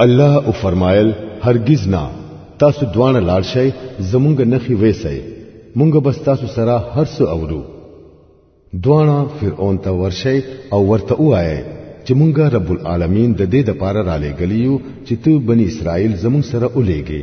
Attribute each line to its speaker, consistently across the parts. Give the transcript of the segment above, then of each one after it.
Speaker 1: الله
Speaker 2: او فرمایل هرگز نه تاسو دوانه لاړ شئ زمونږ نخي وېسئ مونږ بس تاسو سره هر څه اورو دوانه فرعون ته ورشئ او ورته وایئ چې مونږه رب العالمین د دې د پاره را لېګلیو چې ته بنی اسرائیل زمون سره اولېږي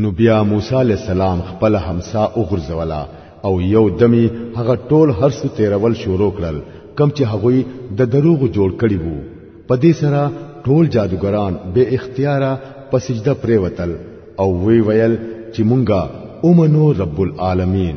Speaker 2: نو بیا موسی علی السلام خپل همسا وګرځولا او یو دمی هغه ټول هرڅ تیرول شروع کړل کم چې هغوی د دروغ جوړ کړي وو په دې سره ټول جادوګران به اختیاره په سجده پریوتل او وی ویل چې مونږه اومنو رب العالمین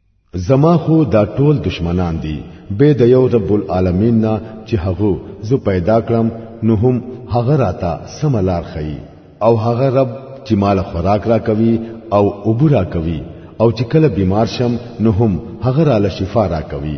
Speaker 2: زما خو دا ټول دشمنان دي به د یو رب العالمین نه چې هغه زه پیدا کړم نو هم هغه راته سم لار خي او هغه رب چې مال خوراک را کوي او اوبو را کوي او چې کله بیمار شم نو هم هغه را له شفا را کوي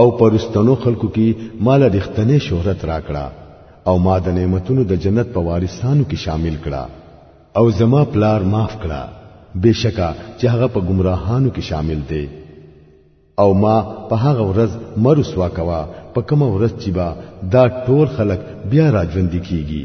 Speaker 2: او پرستنو خلکو کې مال رښتنې شهرت راکړه او ما د نعمتونو د جنت په وارثانو کې شامل کړه او زما پلار معاف کړه بشکا چې هغه په گمراهانو کې شامل دی او ما په هغه ورځ مرسوا کوا په کومه ورځ چې با دا ټول خلک بیا راځوند کیږي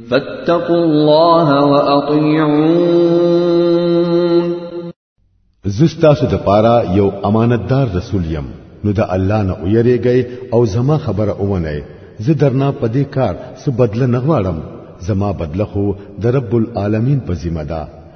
Speaker 1: فاتقوا الله واطيعون زستا
Speaker 2: سو د پارا یو امانتدار رسول یم نو د الله نه ویریږي او زما خبره اوونه زه درنا پدې کار څه بدله نغواړم زما بدله خو د رب العالمین په ذمہ ده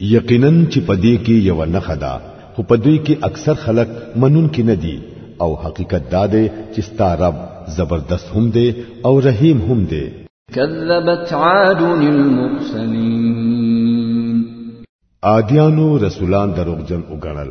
Speaker 2: یقینا چې پدې کې یو نه خدا خو پدې کې اکثر خلک منون کې نه دي او حقیقت دا دی چې ستا رب زبردست هم دی او رحیم هم دی
Speaker 1: كذبت عاد المرسلين
Speaker 2: عادیانو رسولان دروغجن وګڼل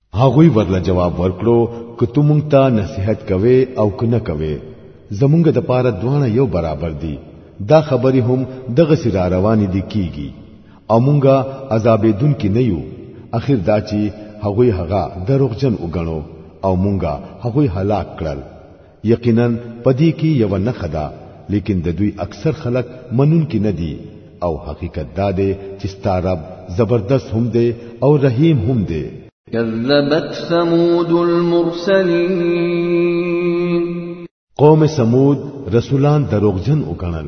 Speaker 2: هغوی ورله جواب ورکړو که تو مونږ ته نصیحت کوي او که نه کوي زمونږ د پاره دوانه یو برابر دي دا خبرې هم دغه سي را روانې دي کیږي او مونږه عذاب دن کې نه یو اخر دا چې هغوی هغه دروغجن وګڼو او مونږه هغوی هلاک کړل یقینا پدی کی یو نه خدا لیکن د دوی اکثر خلق منون کی ندی او حقیقت دا دی چې ستارب زبردست هم دی او رحیم هم دی
Speaker 1: كذبت ثمود المرسلين
Speaker 2: قوم ثمود رسولان دروغجن وګڼل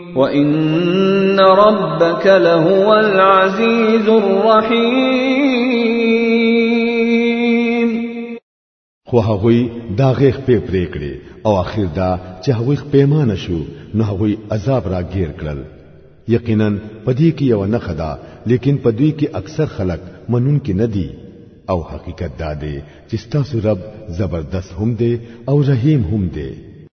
Speaker 1: وان ربك لهو العزيز الرحيم
Speaker 2: خو هغه دا غیخ په پرې کړې او اخر دا چې هغه پیمانه شو نو هغه عذاب را گیر کړل یقینا پدې کې یو نه خدا لیکن پدې کې اکثر خلک منون کې نه دي او حقیقت دا دی چې ستاسو رب زبردست هم دی او رحیم هم دی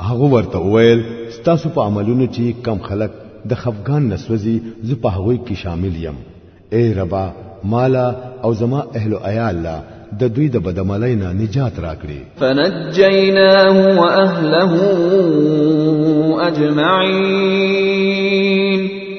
Speaker 2: هغه ورته وویل ستاسو په عملونو چې کم خلک د خفغان نسوځي زه په هغه کې شامل یم اے ربا مالا او زما اهل عیال لا د دوی د بدعملۍ نه نجات راکړي
Speaker 1: فنجیناه واهله اجمعین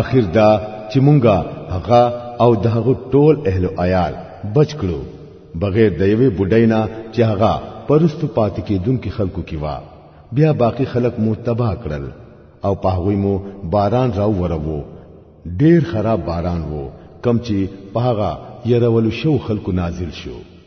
Speaker 2: اخر دا چې مونږه هغه او د هغه ټول اهل عیال بچ کړو بغیر د یوې بډاینا چې هغه پرستو پاتې کېدونکو خلکو کې وا بیا باقی خلک مو تباه کړل او په هغه مو باران راو ورو ډیر خراب باران وو کم چې په هغه يرول شو خلکو نازل شو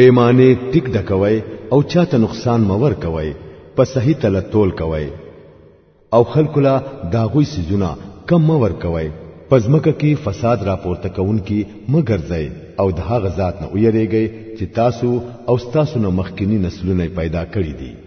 Speaker 2: پیمانه ټیک ډکوي او چاته نقصان مور کوي په صحیح تل تول کوي او خلکو لا داغوي سيزونه کم مور کوي پزمکه کې فساد راپورته کوونکی مګر ځای او د هغه ذات نه ویریږي چې تاسو او تاسو نه مخکینی نسلونه پیدا کړی دي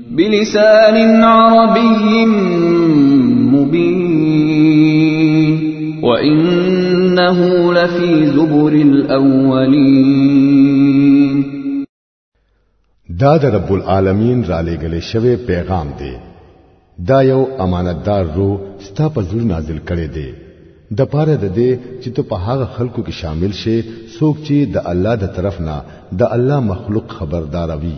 Speaker 1: بلسان عربي مبين وإنه لفي زبر الأولين
Speaker 2: دا د رب العالمین را لېګلې شوی پیغام دی دا یو امانتدار رو ستا په زړه نازل کړي دی د پاره د دې چې ته په هغه خلکو کې شامل شې څوک چې د الله د طرف نه د الله مخلوق خبردار وي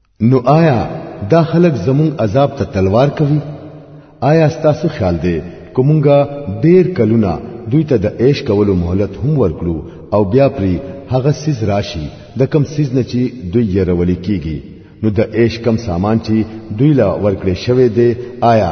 Speaker 2: نو آیا دا خلک زمون عذاب ته تلوار کوي آیا ستاسو خیال دی کومګه ډیر کلونه دوی ته د عیش کولو مهلت هم ورکړو او بیا پری هغه سیز راشي د کم سیز نه چې دوی یې رولې کیږي نو د عیش کم سامان چې دوی لا ورکړې شوی دی آیا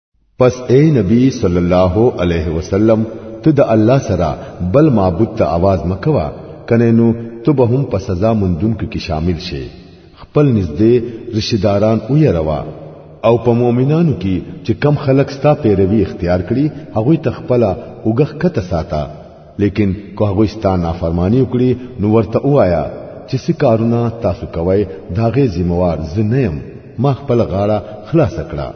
Speaker 2: پس اے نبی صلی الله علیه وسلم ته د الله سره بل معبود ته आवाज مکوا کنه نو ته به هم په سزا مندونکو کې شامل شې خپل نږدې رشیداران ویروا او په مؤمنانو کې چې کم خلک ستا پیروي اختیار کړي هغه ته خپل اوګه کته ساته لیکن کو هغه ستا نافرمانی وکړي نو ورته وایا چې څه کارونه تاسو کوی داغه ذمہوار زنیم ما خپل غاړه خلاص کړه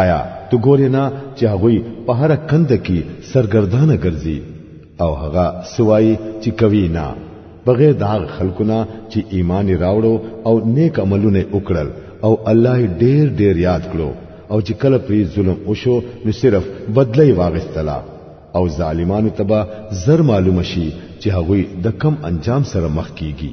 Speaker 1: آیا تو ګورې نه چې هغوی په هر کند کې سرګردانه ګرځي او هغه سوای چې کوي نه بغیر د هغه خلکو نه چې ایمان راوړو او نیک عملونه وکړل او الله ډیر ډیر یاد کړو او چې کله پری ظلم وشو نو صرف بدلی واغستلا او ظالمانو تبا زر معلوم شي چې هغوی د کم انجام سره مخ کیږي